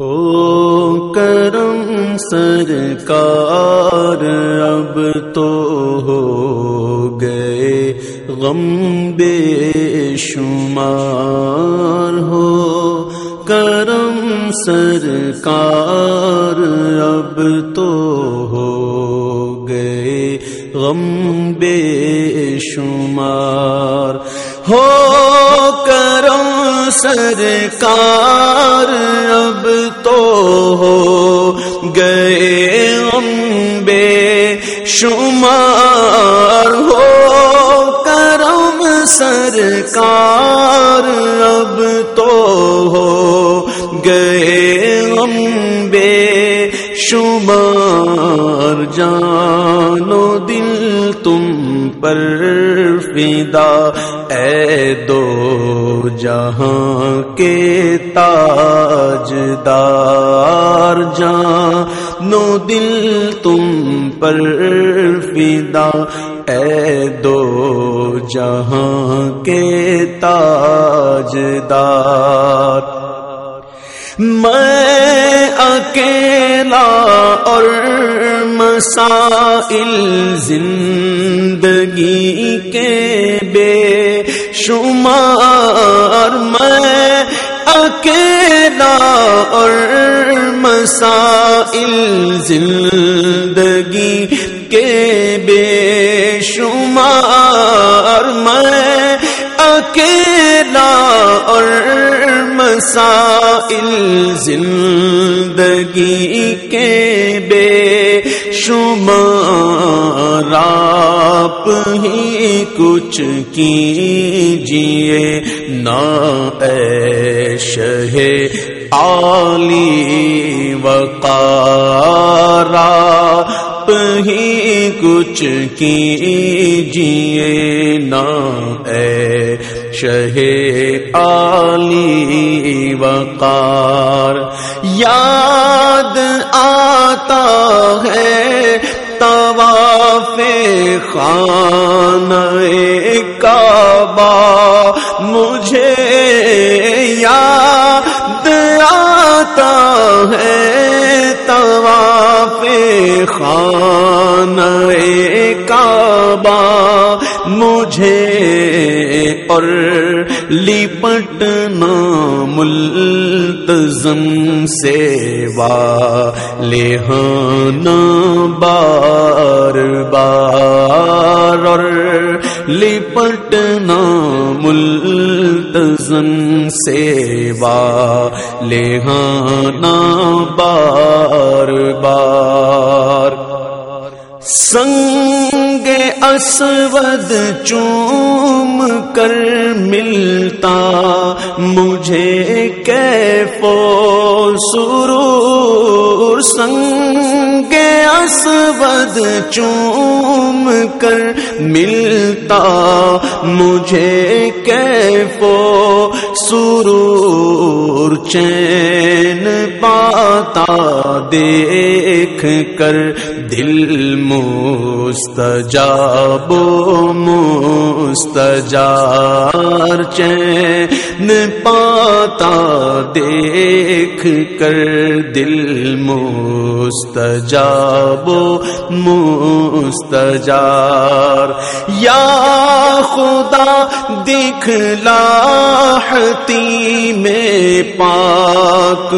ہو کرم سرکار، اب تو ہو گئے غم بے شمار۔ ہو کرم سرکار، اب تو ہو گئے غم بے شمار۔ ہو کرم سرکار، اب تو ہو گئے بے شمار ہو کرم سرکار، اب تو ہو گئے بے شمار جانو دل تم پر فدا۔ اے دو جہاں کے تاج دار جان نو دل تم پر فدا اے دو جہاں کے تاج دار میں اکیلا اور مسائل زندگی کے شمار میں اکیلا اور مسائل زندگی کے بے شمار میں اکیلا اور مسائل زندگی کے بے شمار، آپ ہی کچھ کیجیے نہ ایش ہے عالی وقار آپ ہی کچھ کیجیے نہ اے شہ عالی وقار۔ یاد آتا ہے طواف خان کعبہ۔ مجھے یاد آتا ہے طواف خان کعبہ۔ مجھے اور لپٹنا ملتزم سیوا لہانا بار بار اور لپٹنا ملتزم سیوا لہانا بار بار سنگ اسود چوم کر ملتا، مجھے کیفو سرور؟ سنگ اسود چوم کر ملتا، مجھے کیفو سرور؟ چین پاتا دیکھ کر دل مستجاب مستجار چین پاتا دیکھ کر دل مستجاب مستجار یا خدا دکھلاحتی میں پاک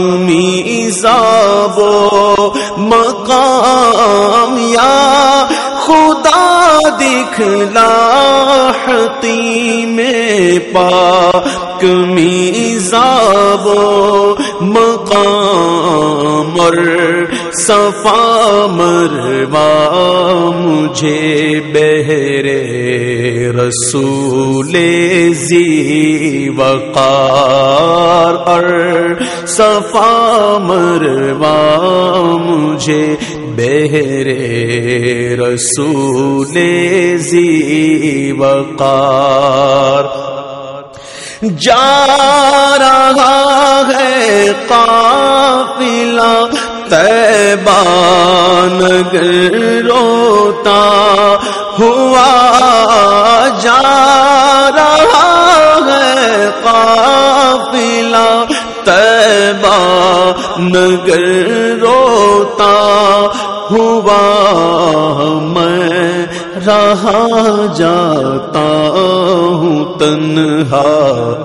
میزاب مقام یا خدا دکھلا دکھلاحتی میں پاک میزاب مقام اور صفا مروا مجھے بہرے رسول زی وقار۔ اور صفا مروا مجھے بہرے رسول زی وقار۔ جا رہا ہے قافلہ تیبان روتا ہوا جا رہا ہے قافلہ نگر روتا ہوا میں رہا جاتا ہوں تنہا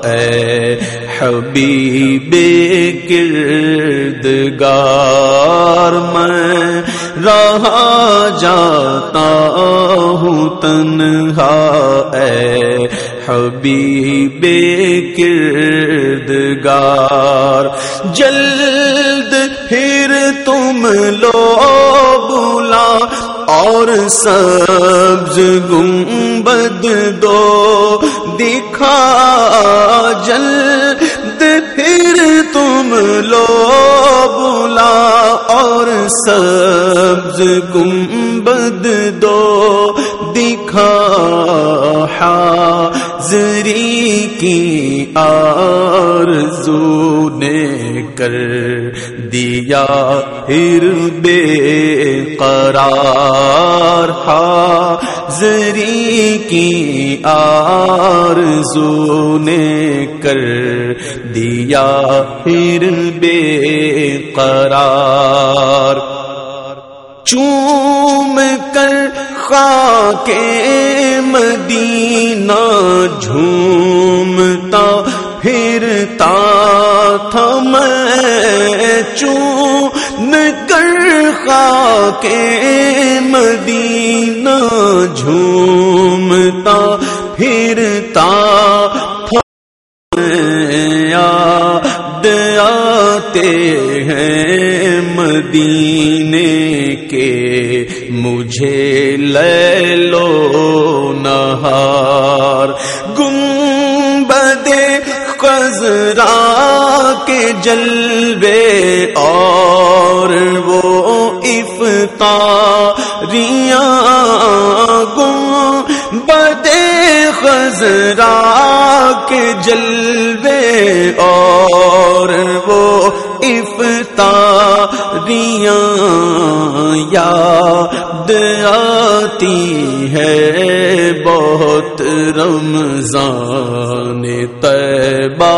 اے حبیب کردگار میں رہا جاتا ہوں تنہا، اے حبیب کردگار جلد پھر تم لو بولا اور سبز گنبد دو دکھا، جلد لو بولا اور سبز گنبد دو دکھا حاضری کی آرزو نے کر دیا پھر بے قرار حاضری کی آرزو نے کر دیا پھر بے قرار۔ چوم کر خاک مدینہ جھومتا، پھرتا تھا میں چون کر خاک مدینہ جھومتا۔ مدینے کے مجھے لے لو نہار۔ گنبد خزرا کے جلوے اور وہ افطاریاں۔ گنبد خزرا کے جلوے اور وہ افطاریاں یاد آتی ہے بہت رمضان طیبہ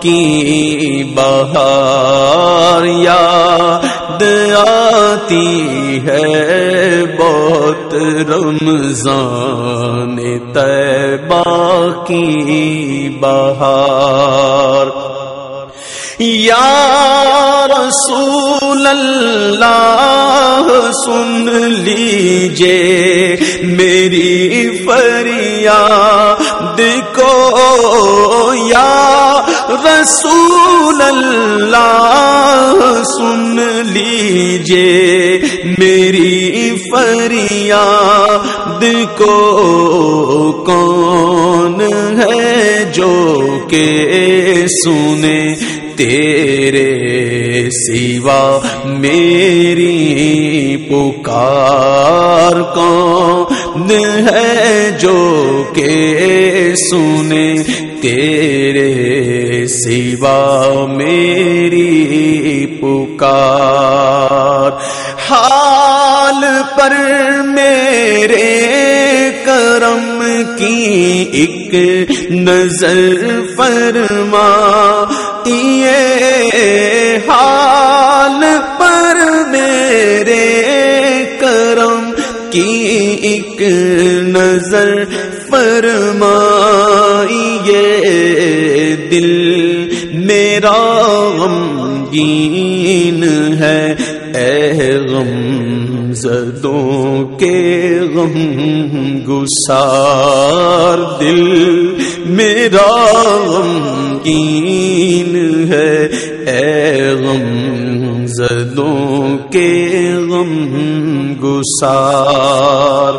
کی بہار یاد آتی ہے بہت رمضان طیبہ کی بہار یا رسول اللہ، سن لیجے میری فریاد کو۔ یا رسول اللہ، سن لیجے میری فریاد کو۔ کون ہے جو کہ سنے تیرے سوا میری پکار کون ہے جو کہ سنے تیرے سوا میری پکار؟ حال پر میرے کرم کی ایک نظر فرما یہ حال پر میرے کرم کی ایک نظر فرمائیے، دل میرا غمگین ہے، اے غم زدوں کے غم گسار دل میرا غمگین ہے۔ اے غم زدوں کے غم گسار۔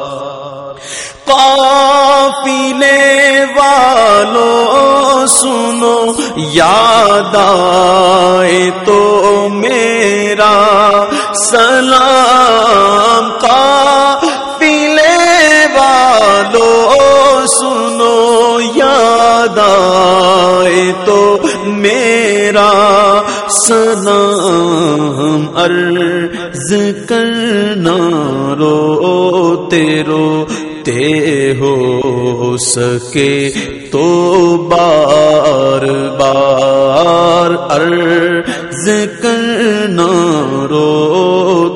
قافلے والو سنو، یاد آئے تو میرا سلام قافلے والو، سنو، یاد آئے تو میرا سلام عرض کرنا رو تیرو تے ہو سکے تو بار بار عرض کرنا رو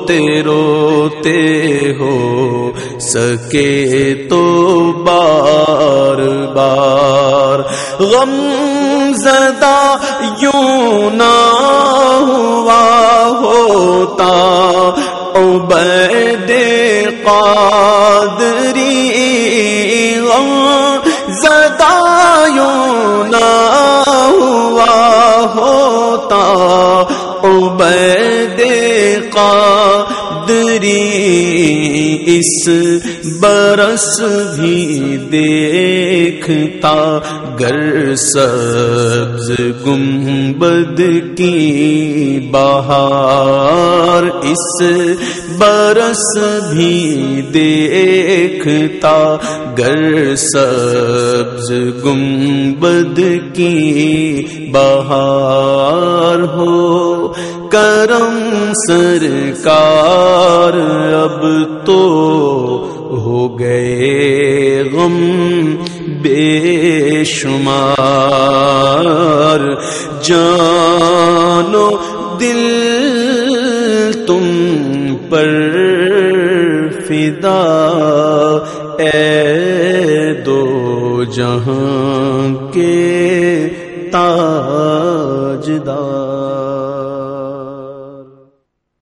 روتے روتے ہو سکے تو بار بار۔ غم زدہ یوں نہ ہوا ہوتا۔ عبید قادری۔ غم زدہ یوں نہ ہوا ہوتا۔ عبید اس برس بھی دیکھتا گر سبز گنبد کی بہار اس برس بھی دیکھتا گر سبز گنبد کی بہار ہو کرم سرکار اب تو ہو گئے غم بے شمار۔ جانو دل تم پر فدا۔ اے دو جہاں کے تاجدار۔